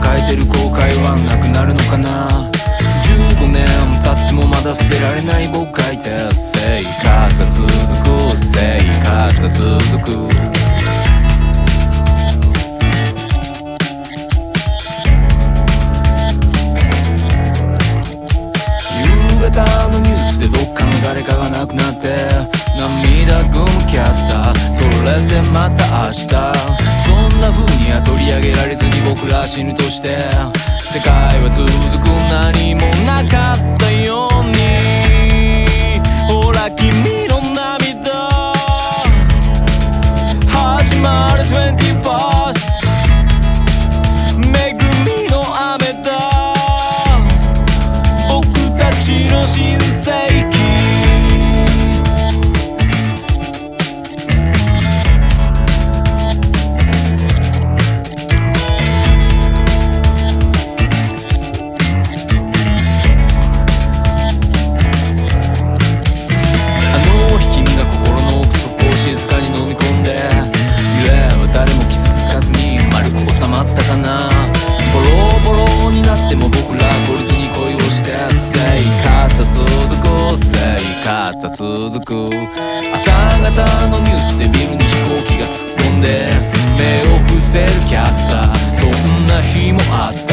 抱えてる後悔はなくなるのかな？15年経ってもまだ捨てられない僕がいて生活続く生活続く。夕方のニュースでどっかの誰かが亡くなって涙ぐむキャスター。それでまた明日。そんな風には取り上げられずに僕ら死ぬとして。世界は続く何もなかったように。続く。朝方のニュースでビルに飛行機が突っ込んで目を伏せるキャスター。そんな日もあった。